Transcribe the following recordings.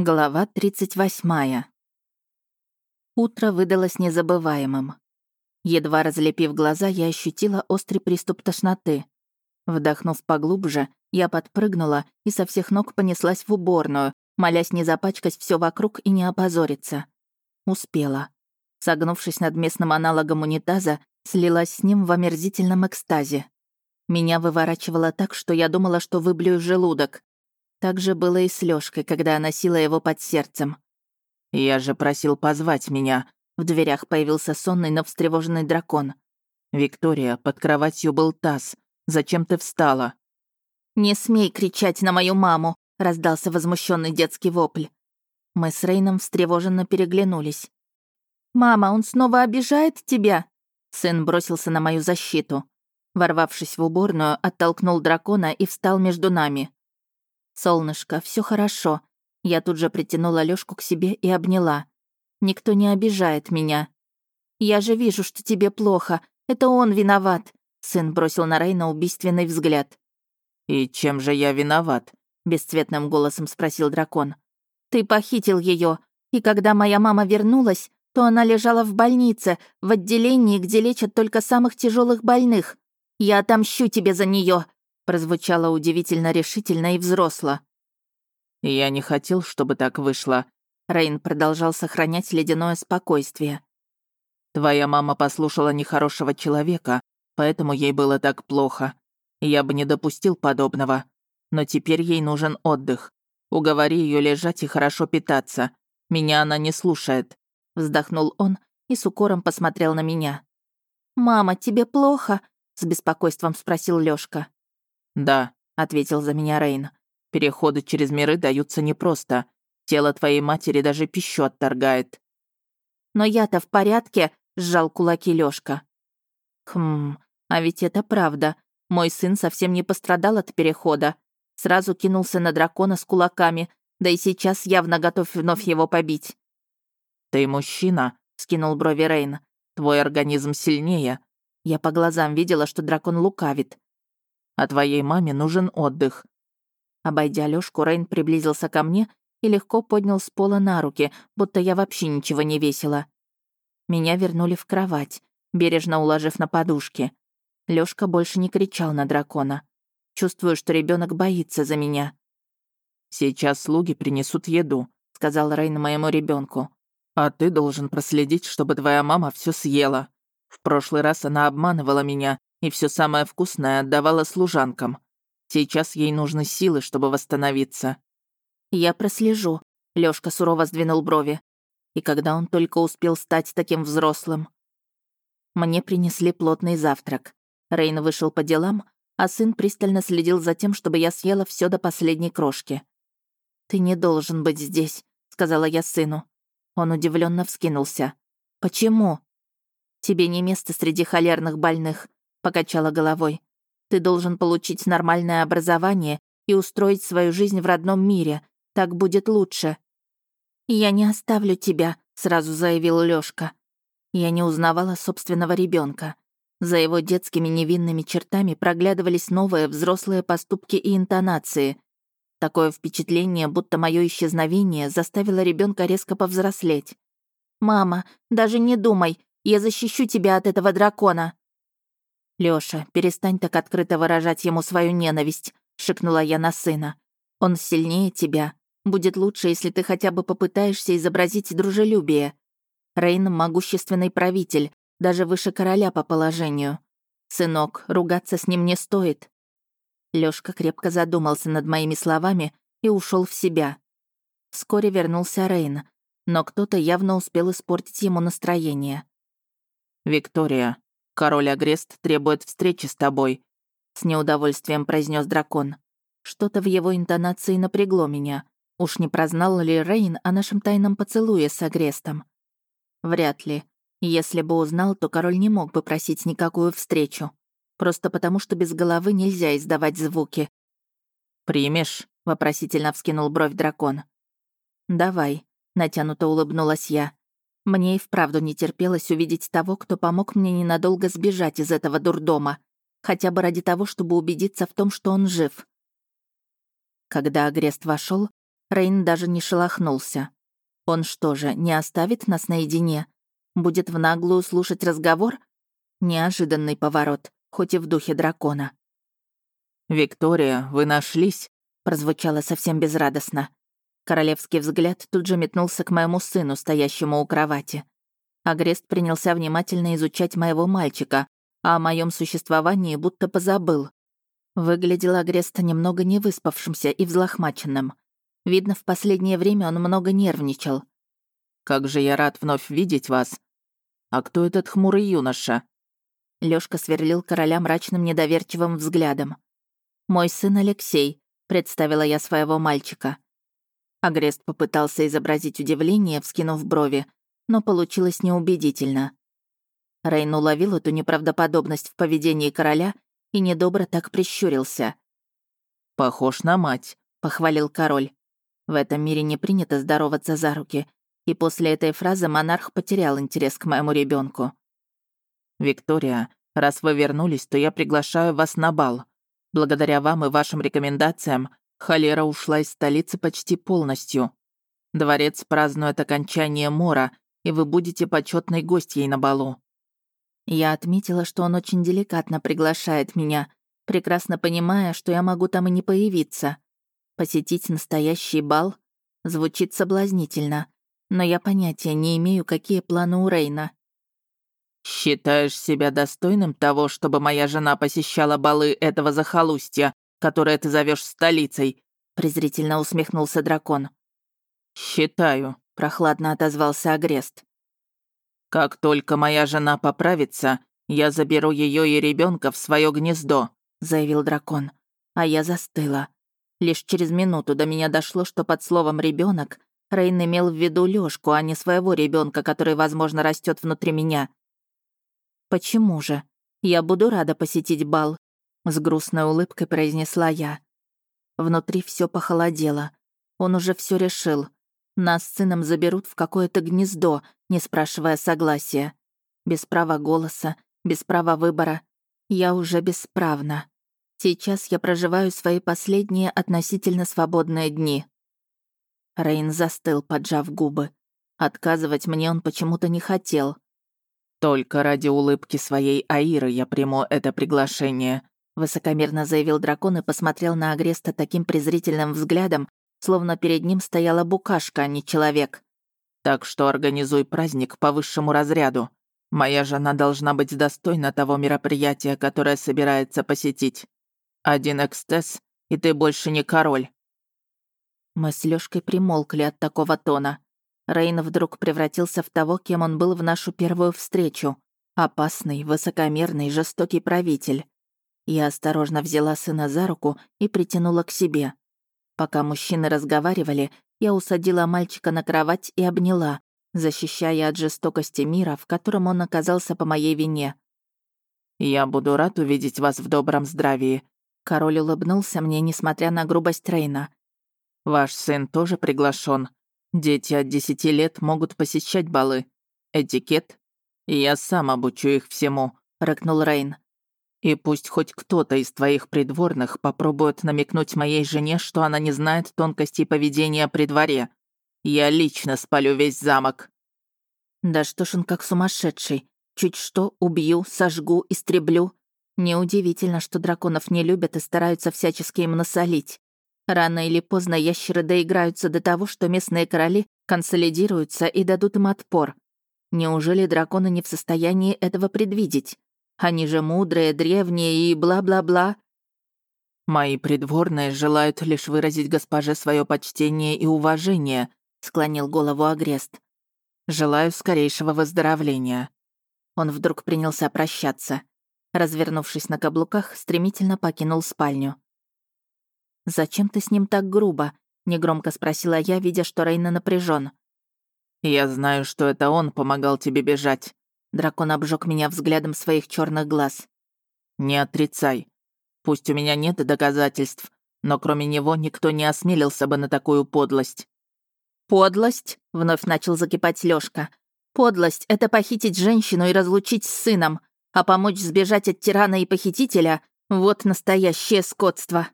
Глава 38. Утро выдалось незабываемым. Едва разлепив глаза, я ощутила острый приступ тошноты. Вдохнув поглубже, я подпрыгнула и со всех ног понеслась в уборную, молясь не запачкать все вокруг и не опозориться. Успела. Согнувшись над местным аналогом унитаза, слилась с ним в омерзительном экстазе. Меня выворачивало так, что я думала, что выблюю желудок. Так же было и с Лёшкой, когда я носила его под сердцем. «Я же просил позвать меня». В дверях появился сонный, но встревоженный дракон. «Виктория, под кроватью был таз. Зачем ты встала?» «Не смей кричать на мою маму!» — раздался возмущенный детский вопль. Мы с Рейном встревоженно переглянулись. «Мама, он снова обижает тебя?» Сын бросился на мою защиту. Ворвавшись в уборную, оттолкнул дракона и встал между нами. «Солнышко, все хорошо». Я тут же притянула Лёшку к себе и обняла. «Никто не обижает меня». «Я же вижу, что тебе плохо. Это он виноват», — сын бросил на Рейна убийственный взгляд. «И чем же я виноват?» — бесцветным голосом спросил дракон. «Ты похитил ее, и когда моя мама вернулась, то она лежала в больнице, в отделении, где лечат только самых тяжелых больных. Я отомщу тебе за нее, прозвучало удивительно решительно и взросло. «Я не хотел, чтобы так вышло», — Рейн продолжал сохранять ледяное спокойствие. «Твоя мама послушала нехорошего человека, поэтому ей было так плохо. Я бы не допустил подобного. Но теперь ей нужен отдых. Уговори ее лежать и хорошо питаться. Меня она не слушает», — вздохнул он и с укором посмотрел на меня. «Мама, тебе плохо?» — с беспокойством спросил Лёшка. «Да», — ответил за меня Рейн. «Переходы через миры даются непросто. Тело твоей матери даже пищу отторгает». «Но я-то в порядке», — сжал кулаки Лёшка. «Хм, а ведь это правда. Мой сын совсем не пострадал от перехода. Сразу кинулся на дракона с кулаками, да и сейчас явно готов вновь его побить». «Ты мужчина», — скинул брови Рейн. «Твой организм сильнее». Я по глазам видела, что дракон лукавит а твоей маме нужен отдых». Обойдя Лёшку, Рейн приблизился ко мне и легко поднял с пола на руки, будто я вообще ничего не весила. Меня вернули в кровать, бережно уложив на подушки. Лёшка больше не кричал на дракона. Чувствую, что ребенок боится за меня. «Сейчас слуги принесут еду», — сказал Рейн моему ребенку. «А ты должен проследить, чтобы твоя мама все съела. В прошлый раз она обманывала меня, и все самое вкусное отдавала служанкам. Сейчас ей нужны силы, чтобы восстановиться. «Я прослежу», — Лёшка сурово сдвинул брови. И когда он только успел стать таким взрослым? Мне принесли плотный завтрак. Рейн вышел по делам, а сын пристально следил за тем, чтобы я съела все до последней крошки. «Ты не должен быть здесь», — сказала я сыну. Он удивленно вскинулся. «Почему?» «Тебе не место среди холерных больных покачала головой. «Ты должен получить нормальное образование и устроить свою жизнь в родном мире. Так будет лучше». «Я не оставлю тебя», — сразу заявил Лёшка. Я не узнавала собственного ребенка. За его детскими невинными чертами проглядывались новые взрослые поступки и интонации. Такое впечатление, будто мое исчезновение заставило ребенка резко повзрослеть. «Мама, даже не думай, я защищу тебя от этого дракона!» «Лёша, перестань так открыто выражать ему свою ненависть», — шикнула я на сына. «Он сильнее тебя. Будет лучше, если ты хотя бы попытаешься изобразить дружелюбие. Рейн — могущественный правитель, даже выше короля по положению. Сынок, ругаться с ним не стоит». Лёшка крепко задумался над моими словами и ушел в себя. Вскоре вернулся Рейн, но кто-то явно успел испортить ему настроение. «Виктория, «Король Агрест требует встречи с тобой», — с неудовольствием произнес дракон. Что-то в его интонации напрягло меня. Уж не прознал ли Рейн о нашем тайном поцелуе с Агрестом? Вряд ли. Если бы узнал, то король не мог бы просить никакую встречу. Просто потому, что без головы нельзя издавать звуки. «Примешь?» — вопросительно вскинул бровь дракон. «Давай», — натянуто улыбнулась я. Мне и вправду не терпелось увидеть того, кто помог мне ненадолго сбежать из этого дурдома, хотя бы ради того, чтобы убедиться в том, что он жив. Когда Агрест вошел, Рейн даже не шелохнулся. Он что же, не оставит нас наедине? Будет в наглую слушать разговор? Неожиданный поворот, хоть и в духе дракона. «Виктория, вы нашлись?» прозвучало совсем безрадостно. Королевский взгляд тут же метнулся к моему сыну, стоящему у кровати. Агрест принялся внимательно изучать моего мальчика, а о моем существовании будто позабыл. Выглядел Агрест немного невыспавшимся и взлохмаченным. Видно, в последнее время он много нервничал. «Как же я рад вновь видеть вас! А кто этот хмурый юноша?» Лёшка сверлил короля мрачным недоверчивым взглядом. «Мой сын Алексей», — представила я своего мальчика. Агрест попытался изобразить удивление, вскинув брови, но получилось неубедительно. Рейн уловил эту неправдоподобность в поведении короля и недобро так прищурился. «Похож на мать», — похвалил король. В этом мире не принято здороваться за руки, и после этой фразы монарх потерял интерес к моему ребенку. «Виктория, раз вы вернулись, то я приглашаю вас на бал. Благодаря вам и вашим рекомендациям холера ушла из столицы почти полностью. Дворец празднует окончание мора, и вы будете почетной гостьей на балу». Я отметила, что он очень деликатно приглашает меня, прекрасно понимая, что я могу там и не появиться. Посетить настоящий бал звучит соблазнительно, но я понятия не имею, какие планы у Рейна. «Считаешь себя достойным того, чтобы моя жена посещала балы этого захолустья, которое ты зовешь столицей?» презрительно усмехнулся дракон. «Считаю», — прохладно отозвался Агрест. «Как только моя жена поправится, я заберу ее и ребенка в свое гнездо», — заявил дракон. А я застыла. Лишь через минуту до меня дошло, что под словом ребенок Рейн имел в виду Лёшку, а не своего ребенка, который, возможно, растет внутри меня. «Почему же? Я буду рада посетить бал», — с грустной улыбкой произнесла я. Внутри все похолодело. Он уже все решил. Нас с сыном заберут в какое-то гнездо, не спрашивая согласия. Без права голоса, без права выбора. Я уже бесправна. Сейчас я проживаю свои последние относительно свободные дни. Рейн застыл, поджав губы. Отказывать мне он почему-то не хотел. «Только ради улыбки своей Аиры я приму это приглашение», высокомерно заявил дракон и посмотрел на Агреста таким презрительным взглядом, словно перед ним стояла букашка, а не человек. «Так что организуй праздник по высшему разряду. Моя жена должна быть достойна того мероприятия, которое собирается посетить. Один экстез, и ты больше не король». Мы с Лёшкой примолкли от такого тона. Рейн вдруг превратился в того, кем он был в нашу первую встречу. Опасный, высокомерный, жестокий правитель. Я осторожно взяла сына за руку и притянула к себе. Пока мужчины разговаривали, я усадила мальчика на кровать и обняла, защищая от жестокости мира, в котором он оказался по моей вине. «Я буду рад увидеть вас в добром здравии», — король улыбнулся мне, несмотря на грубость Рейна. «Ваш сын тоже приглашен. Дети от десяти лет могут посещать балы. Этикет. Я сам обучу их всему», — рыкнул Рейн. «И пусть хоть кто-то из твоих придворных попробует намекнуть моей жене, что она не знает тонкостей поведения при дворе. Я лично спалю весь замок». «Да что ж он как сумасшедший. Чуть что, убью, сожгу, истреблю. Неудивительно, что драконов не любят и стараются всячески им насолить. Рано или поздно ящеры доиграются до того, что местные короли консолидируются и дадут им отпор. Неужели драконы не в состоянии этого предвидеть? Они же мудрые, древние и бла-бла-бла. «Мои придворные желают лишь выразить госпоже свое почтение и уважение», — склонил голову Агрест. «Желаю скорейшего выздоровления». Он вдруг принялся прощаться. Развернувшись на каблуках, стремительно покинул спальню. «Зачем ты с ним так грубо?» — негромко спросила я, видя, что Рейна напряжен. «Я знаю, что это он помогал тебе бежать». Дракон обжег меня взглядом своих черных глаз. «Не отрицай. Пусть у меня нет доказательств, но кроме него никто не осмелился бы на такую подлость». «Подлость?» — вновь начал закипать Лёшка. «Подлость — это похитить женщину и разлучить с сыном, а помочь сбежать от тирана и похитителя — вот настоящее скотство».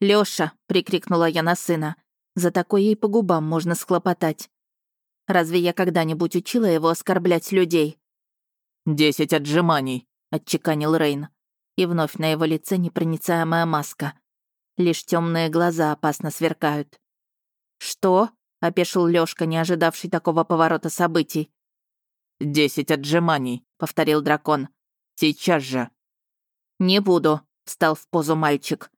«Лёша!» — прикрикнула я на сына. За такое ей по губам можно схлопотать. Разве я когда-нибудь учила его оскорблять людей? «Десять отжиманий», — отчеканил Рейн. И вновь на его лице непроницаемая маска. Лишь темные глаза опасно сверкают. «Что?» — опешил Лёшка, не ожидавший такого поворота событий. «Десять отжиманий», — повторил дракон. «Сейчас же». «Не буду», — встал в позу мальчик.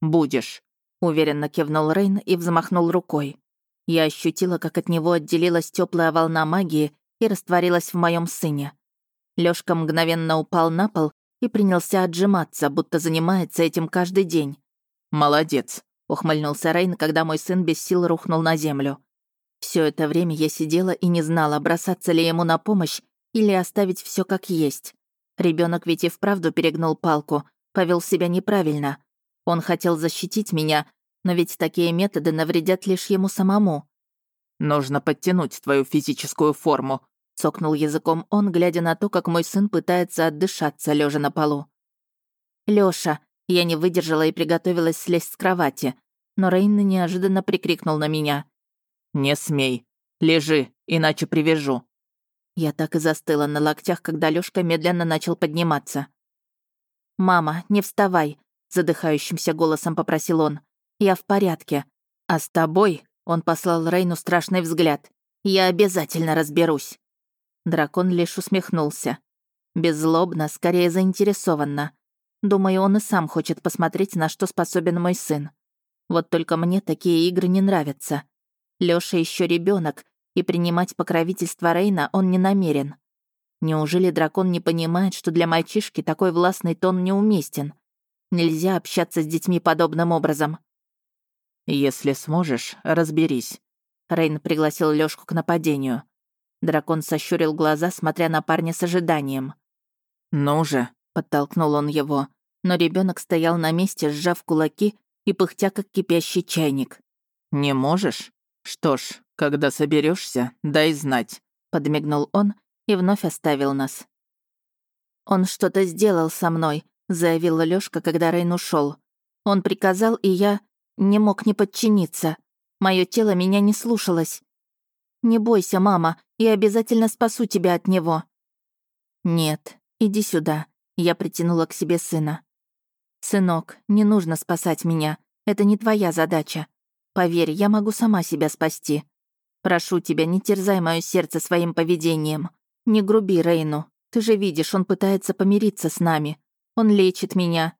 «Будешь», — уверенно кивнул Рейн и взмахнул рукой. Я ощутила, как от него отделилась теплая волна магии и растворилась в моем сыне. Лёшка мгновенно упал на пол и принялся отжиматься, будто занимается этим каждый день. «Молодец», — ухмыльнулся Рейн, когда мой сын без сил рухнул на землю. Все это время я сидела и не знала, бросаться ли ему на помощь или оставить все как есть. Ребенок ведь и вправду перегнул палку, повел себя неправильно. Он хотел защитить меня, но ведь такие методы навредят лишь ему самому. «Нужно подтянуть твою физическую форму», — цокнул языком он, глядя на то, как мой сын пытается отдышаться, лежа на полу. Лёша, я не выдержала и приготовилась слезть с кровати, но Рейн неожиданно прикрикнул на меня. «Не смей. Лежи, иначе привяжу». Я так и застыла на локтях, когда Лёшка медленно начал подниматься. «Мама, не вставай», — задыхающимся голосом попросил он. «Я в порядке. А с тобой...» — он послал Рейну страшный взгляд. «Я обязательно разберусь». Дракон лишь усмехнулся. Беззлобно, скорее заинтересованно. Думаю, он и сам хочет посмотреть, на что способен мой сын. Вот только мне такие игры не нравятся. Лёша еще ребенок, и принимать покровительство Рейна он не намерен. Неужели дракон не понимает, что для мальчишки такой властный тон неуместен? Нельзя общаться с детьми подобным образом. «Если сможешь, разберись». Рейн пригласил Лёшку к нападению. Дракон сощурил глаза, смотря на парня с ожиданием. «Ну же», — подтолкнул он его, но ребенок стоял на месте, сжав кулаки и пыхтя, как кипящий чайник. «Не можешь? «Что ж, когда соберешься, дай знать», — подмигнул он и вновь оставил нас. «Он что-то сделал со мной», — заявила Лёшка, когда Рейн ушел. «Он приказал, и я не мог не подчиниться. Мое тело меня не слушалось. Не бойся, мама, я обязательно спасу тебя от него». «Нет, иди сюда», — я притянула к себе сына. «Сынок, не нужно спасать меня. Это не твоя задача. Поверь, я могу сама себя спасти. Прошу тебя, не терзай мое сердце своим поведением. Не груби Рейну. Ты же видишь, он пытается помириться с нами. Он лечит меня.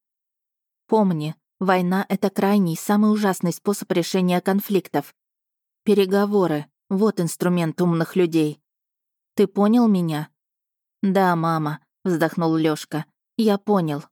Помни, война — это крайний, самый ужасный способ решения конфликтов. Переговоры — вот инструмент умных людей. Ты понял меня? Да, мама, вздохнул Лёшка. Я понял.